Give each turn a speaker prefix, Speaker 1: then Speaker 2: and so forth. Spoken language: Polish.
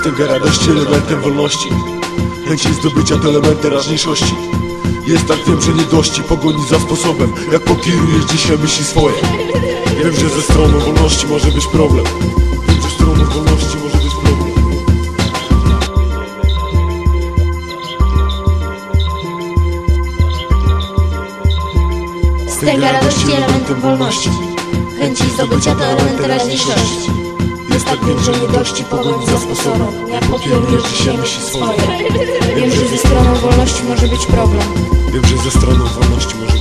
Speaker 1: Stęga radości elementem wolności. Chęci zdobycia to element teraźniejszości. Jest tak wiem, że nie dości pogoni za sposobem Jak pokierujesz dzisiaj myśli swoje. Wiem, że ze stroną wolności może być problem. Wiem, że stroną wolności może być problem.
Speaker 2: Stęga radości elementem wolności. Chęci zdobycia to element teraźniejszości
Speaker 1: Jest tak wiem, że nie dości pogoni za sposobem Jak pokierujesz dzisiaj myśli swoje?
Speaker 2: Wiem, że ze stroną wolności może być problem.
Speaker 1: Wiem, że ze stroną wolności może być problem